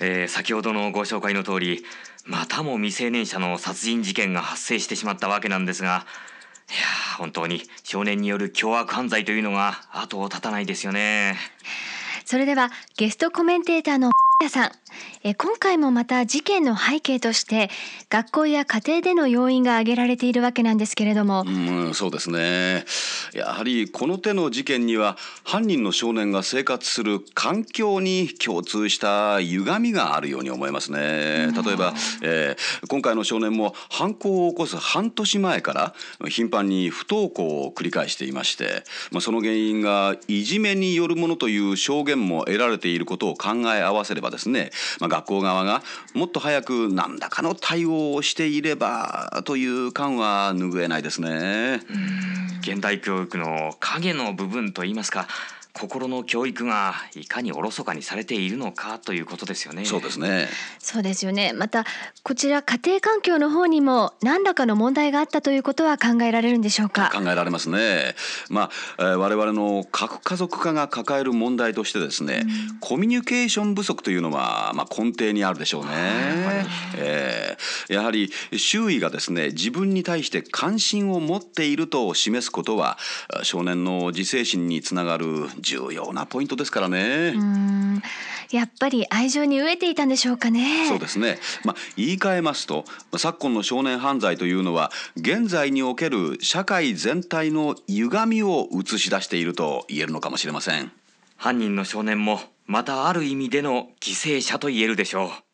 ー先ほどのご紹介の通りまたも未成年者の殺人事件が発生してしまったわけなんですがいや本当に少年による凶悪犯罪というのが後を絶たないですよね。それではゲストコメンテーターのさん。え今回もまた事件の背景として学校や家庭での要因が挙げられているわけなんですけれども、うん、そうですね。やはりこの手の事件には犯人の少年が生活する環境に共通した歪みがあるように思いますね。例えば、えー今回の少年も犯行を起こす半年前から頻繁に不登校を繰り返していまして、まあ、その原因がいじめによるものという証言も得られていることを考え合わせればですね、まあ、学校側がもっと早く何らかの対応をしていればという感は拭えないですね。現代教育の影の部分といいますか心の教育がいかにおろそかにされているのかということですよねそうですね。そうですよねまたこちら家庭環境の方にも何らかの問題があったということは考えられるんでしょうか？考えられますね。まあ、えー我々の核家族化が抱える問題としてですね、コミュニケーション不足というのはまあ根底にあるでしょうね。えーやはり周囲がですね自分に対して関心を持っていると示すことは少年の自制心につながる重要なポイントですからね。うーんやっぱり愛情に飢えていたんでしょうかねそうですね、まあ、言い換えますと昨今の少年犯罪というのは現在における社会全体の歪みを映し出していると言えるのかもしれません。犯人の少年もまたある意味での犠牲者と言えるでしょう